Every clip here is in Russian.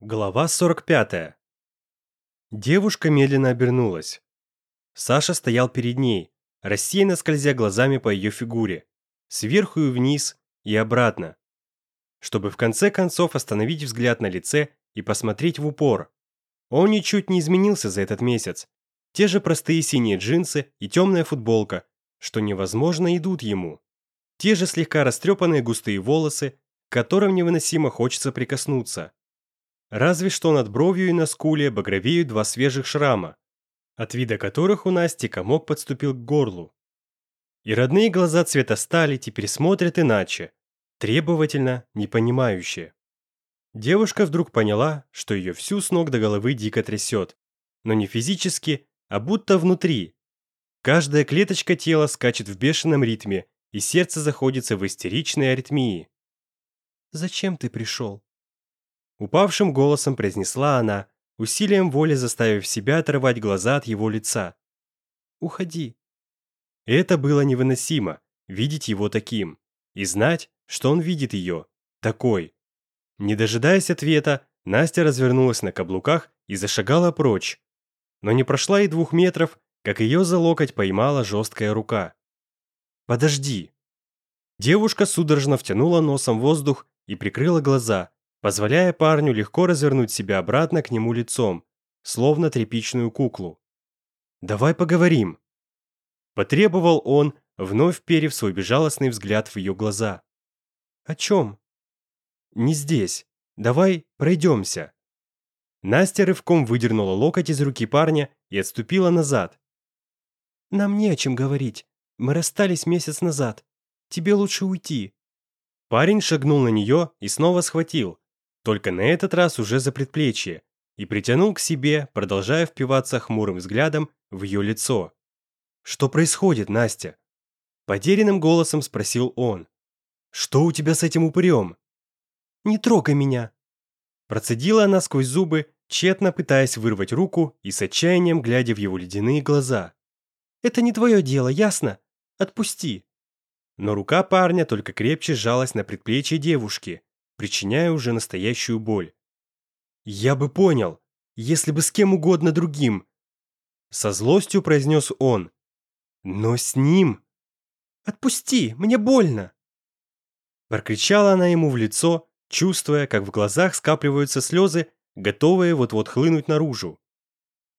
Глава 45. Девушка медленно обернулась. Саша стоял перед ней, рассеянно скользя глазами по ее фигуре, сверху и вниз, и обратно, чтобы в конце концов остановить взгляд на лице и посмотреть в упор. Он ничуть не изменился за этот месяц. Те же простые синие джинсы и темная футболка, что невозможно идут ему. Те же слегка растрепанные густые волосы, к которым невыносимо хочется прикоснуться разве что над бровью и на скуле багровеют два свежих шрама, от вида которых у Насти комок подступил к горлу. И родные глаза цвета стали теперь смотрят иначе, требовательно, непонимающе. Девушка вдруг поняла, что ее всю с ног до головы дико трясет, но не физически, а будто внутри. Каждая клеточка тела скачет в бешеном ритме, и сердце заходится в истеричной аритмии. «Зачем ты пришел?» Упавшим голосом произнесла она, усилием воли заставив себя оторвать глаза от его лица. «Уходи». Это было невыносимо, видеть его таким, и знать, что он видит ее, такой. Не дожидаясь ответа, Настя развернулась на каблуках и зашагала прочь. Но не прошла и двух метров, как ее за локоть поймала жесткая рука. «Подожди!» Девушка судорожно втянула носом воздух и прикрыла глаза, позволяя парню легко развернуть себя обратно к нему лицом, словно тряпичную куклу. «Давай поговорим!» Потребовал он, вновь перев свой безжалостный взгляд в ее глаза. «О чем?» «Не здесь. Давай пройдемся». Настя рывком выдернула локоть из руки парня и отступила назад. «Нам не о чем говорить. Мы расстались месяц назад. Тебе лучше уйти». Парень шагнул на нее и снова схватил – только на этот раз уже за предплечье, и притянул к себе, продолжая впиваться хмурым взглядом в ее лицо. «Что происходит, Настя?» Потерянным голосом спросил он. «Что у тебя с этим упырем?» «Не трогай меня!» Процедила она сквозь зубы, тщетно пытаясь вырвать руку и с отчаянием глядя в его ледяные глаза. «Это не твое дело, ясно? Отпусти!» Но рука парня только крепче сжалась на предплечье девушки, причиняя уже настоящую боль. «Я бы понял, если бы с кем угодно другим!» Со злостью произнес он. «Но с ним!» «Отпусти, мне больно!» Прокричала она ему в лицо, чувствуя, как в глазах скапливаются слезы, готовые вот-вот хлынуть наружу.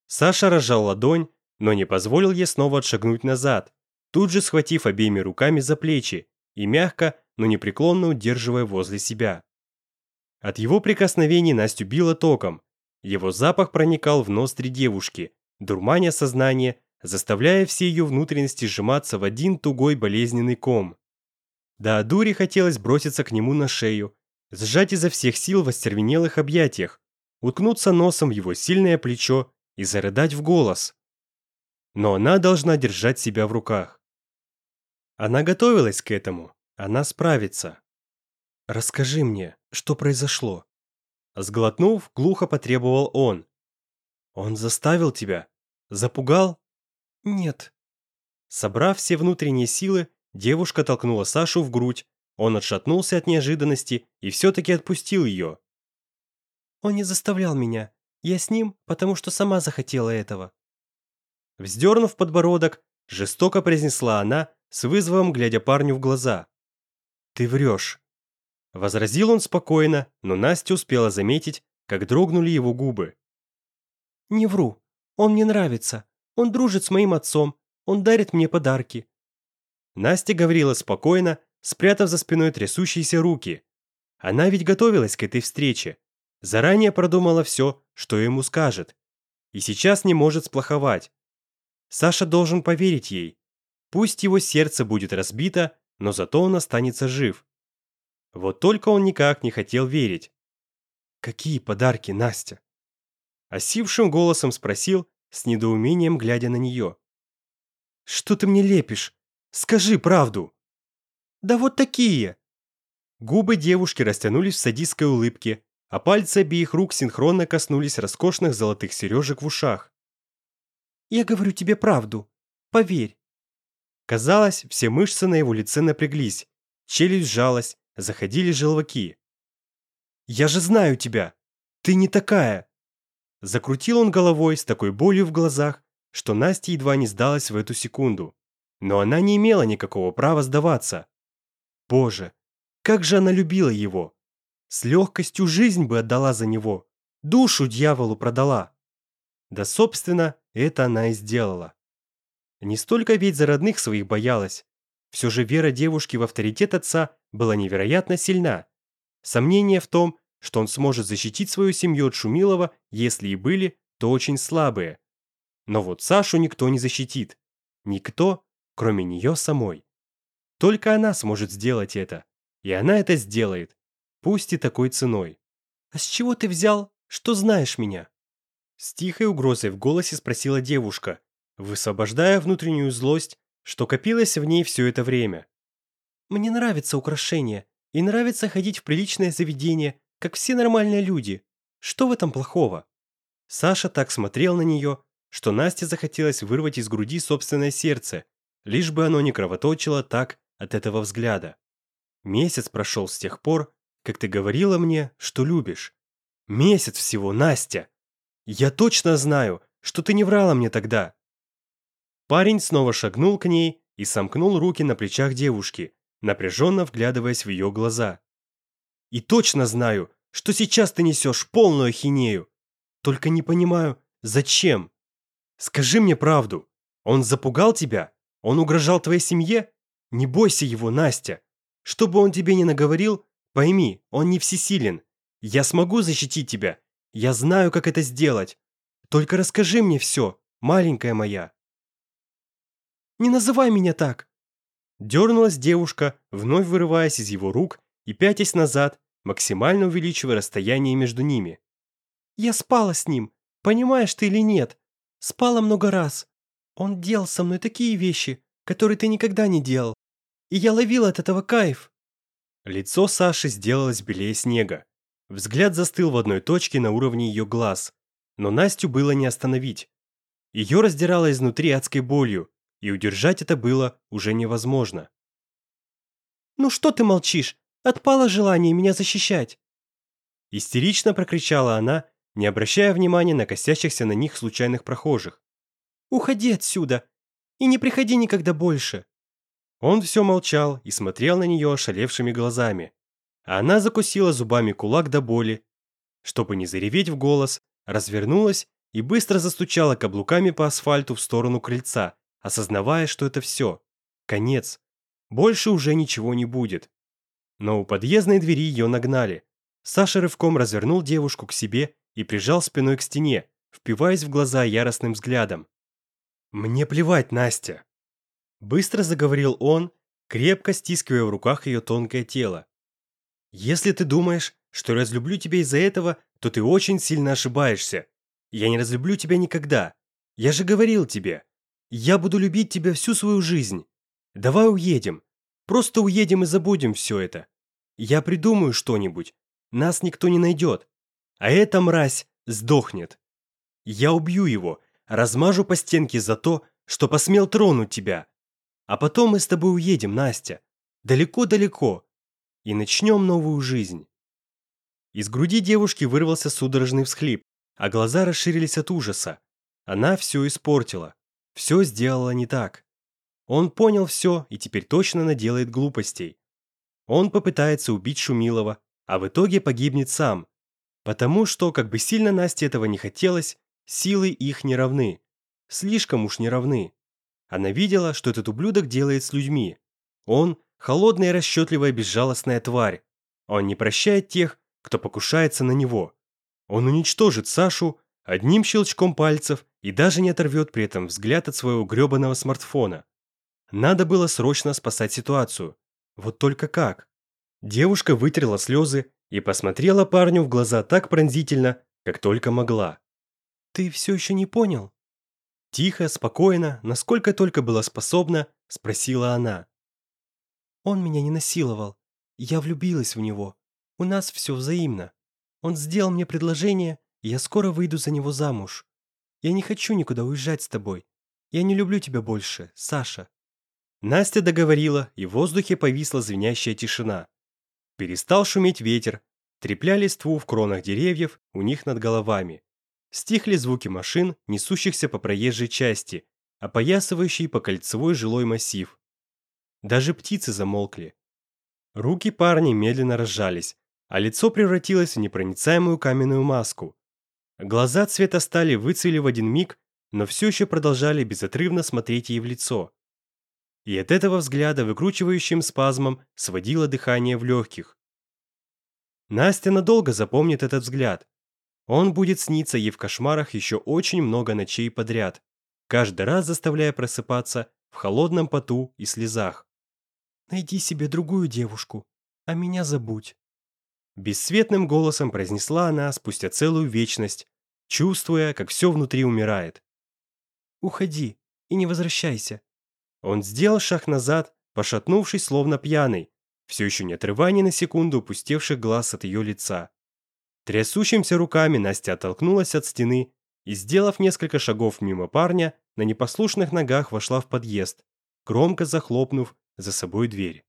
Саша разжал ладонь, но не позволил ей снова отшагнуть назад, тут же схватив обеими руками за плечи и мягко, но непреклонно удерживая возле себя. От его прикосновений Настю било током. Его запах проникал в ноздри девушки, дурманя сознание, заставляя все ее внутренности сжиматься в один тугой болезненный ком. Да дури хотелось броситься к нему на шею, сжать изо всех сил в остервенелых объятиях, уткнуться носом в его сильное плечо и зарыдать в голос. Но она должна держать себя в руках. Она готовилась к этому. Она справится. Расскажи мне, что произошло?» Сглотнув, глухо потребовал он. «Он заставил тебя? Запугал?» «Нет». Собрав все внутренние силы, девушка толкнула Сашу в грудь. Он отшатнулся от неожиданности и все-таки отпустил ее. «Он не заставлял меня. Я с ним, потому что сама захотела этого». Вздернув подбородок, жестоко произнесла она, с вызовом глядя парню в глаза. Ты врешь!» Возразил он спокойно, но Настя успела заметить, как дрогнули его губы. «Не вру. Он мне нравится. Он дружит с моим отцом. Он дарит мне подарки». Настя говорила спокойно, спрятав за спиной трясущиеся руки. Она ведь готовилась к этой встрече. Заранее продумала все, что ему скажет. И сейчас не может сплоховать. Саша должен поверить ей. Пусть его сердце будет разбито, но зато он останется жив. Вот только он никак не хотел верить. «Какие подарки, Настя?» Осившим голосом спросил, с недоумением глядя на нее. «Что ты мне лепишь? Скажи правду!» «Да вот такие!» Губы девушки растянулись в садистской улыбке, а пальцы обеих рук синхронно коснулись роскошных золотых сережек в ушах. «Я говорю тебе правду. Поверь, Казалось, все мышцы на его лице напряглись, челюсть сжалась, заходили желваки. «Я же знаю тебя! Ты не такая!» Закрутил он головой с такой болью в глазах, что Настя едва не сдалась в эту секунду. Но она не имела никакого права сдаваться. Боже, как же она любила его! С легкостью жизнь бы отдала за него, душу дьяволу продала. Да, собственно, это она и сделала не столько ведь за родных своих боялась. Все же вера девушки в авторитет отца была невероятно сильна. Сомнения в том, что он сможет защитить свою семью от Шумилова, если и были, то очень слабые. Но вот Сашу никто не защитит. Никто, кроме нее самой. Только она сможет сделать это. И она это сделает. Пусть и такой ценой. «А с чего ты взял, что знаешь меня?» С тихой угрозой в голосе спросила девушка, высвобождая внутреннюю злость, что копилось в ней все это время. «Мне нравится украшение, и нравится ходить в приличное заведение, как все нормальные люди. Что в этом плохого?» Саша так смотрел на нее, что Насте захотелось вырвать из груди собственное сердце, лишь бы оно не кровоточило так от этого взгляда. Месяц прошел с тех пор, как ты говорила мне, что любишь. Месяц всего, Настя! Я точно знаю, что ты не врала мне тогда. Парень снова шагнул к ней и сомкнул руки на плечах девушки, напряженно вглядываясь в ее глаза. «И точно знаю, что сейчас ты несешь полную хинею. Только не понимаю, зачем? Скажи мне правду. Он запугал тебя? Он угрожал твоей семье? Не бойся его, Настя. Что бы он тебе ни наговорил, пойми, он не всесилен. Я смогу защитить тебя. Я знаю, как это сделать. Только расскажи мне все, маленькая моя». Не называй меня так!» Дернулась девушка, вновь вырываясь из его рук и пятясь назад, максимально увеличивая расстояние между ними. «Я спала с ним, понимаешь ты или нет? Спала много раз. Он делал со мной такие вещи, которые ты никогда не делал. И я ловила от этого кайф». Лицо Саши сделалось белее снега. Взгляд застыл в одной точке на уровне ее глаз. Но Настю было не остановить. Ее раздирало изнутри адской болью, и удержать это было уже невозможно. «Ну что ты молчишь? Отпало желание меня защищать!» Истерично прокричала она, не обращая внимания на косящихся на них случайных прохожих. «Уходи отсюда! И не приходи никогда больше!» Он все молчал и смотрел на нее ошалевшими глазами. А Она закусила зубами кулак до боли. Чтобы не зареветь в голос, развернулась и быстро застучала каблуками по асфальту в сторону крыльца, осознавая, что это все, конец, больше уже ничего не будет. Но у подъездной двери ее нагнали. Саша рывком развернул девушку к себе и прижал спиной к стене, впиваясь в глаза яростным взглядом. «Мне плевать, Настя!» Быстро заговорил он, крепко стискивая в руках ее тонкое тело. «Если ты думаешь, что разлюблю тебя из-за этого, то ты очень сильно ошибаешься. Я не разлюблю тебя никогда. Я же говорил тебе, я буду любить тебя всю свою жизнь. Давай уедем. Просто уедем и забудем все это. Я придумаю что-нибудь. Нас никто не найдет. А эта мразь сдохнет. Я убью его, размажу по стенке за то, что посмел тронуть тебя. А потом мы с тобой уедем, Настя. Далеко-далеко. И начнем новую жизнь. Из груди девушки вырвался судорожный всхлип, а глаза расширились от ужаса. Она все испортила все сделала не так. Он понял все и теперь точно наделает глупостей. Он попытается убить Шумилова, а в итоге погибнет сам. Потому что, как бы сильно Насте этого не хотелось, силы их не равны. Слишком уж не равны. Она видела, что этот ублюдок делает с людьми. Он – холодная, расчетливая, безжалостная тварь. Он не прощает тех, кто покушается на него. Он уничтожит Сашу, одним щелчком пальцев и даже не оторвет при этом взгляд от своего грёбаного смартфона. Надо было срочно спасать ситуацию. Вот только как? Девушка вытерла слезы и посмотрела парню в глаза так пронзительно, как только могла. «Ты все еще не понял?» Тихо, спокойно, насколько только была способна, спросила она. «Он меня не насиловал. Я влюбилась в него. У нас все взаимно. Он сделал мне предложение, я скоро выйду за него замуж. Я не хочу никуда уезжать с тобой. Я не люблю тебя больше, Саша». Настя договорила, и в воздухе повисла звенящая тишина. Перестал шуметь ветер, трепляли ству в кронах деревьев у них над головами. Стихли звуки машин, несущихся по проезжей части, опоясывающей по кольцевой жилой массив. Даже птицы замолкли. Руки парня медленно разжались, а лицо превратилось в непроницаемую каменную маску. Глаза цвета стали выцвели в один миг, но все еще продолжали безотрывно смотреть ей в лицо. И от этого взгляда выкручивающим спазмом сводило дыхание в легких. Настя надолго запомнит этот взгляд. Он будет сниться ей в кошмарах еще очень много ночей подряд, каждый раз заставляя просыпаться в холодном поту и слезах. «Найди себе другую девушку, а меня забудь». Бесцветным голосом произнесла она спустя целую вечность, чувствуя, как все внутри умирает. «Уходи и не возвращайся». Он сделал шаг назад, пошатнувшись, словно пьяный, все еще не отрывая ни на секунду упустевших глаз от ее лица. Трясущимся руками Настя оттолкнулась от стены и, сделав несколько шагов мимо парня, на непослушных ногах вошла в подъезд, громко захлопнув за собой дверь.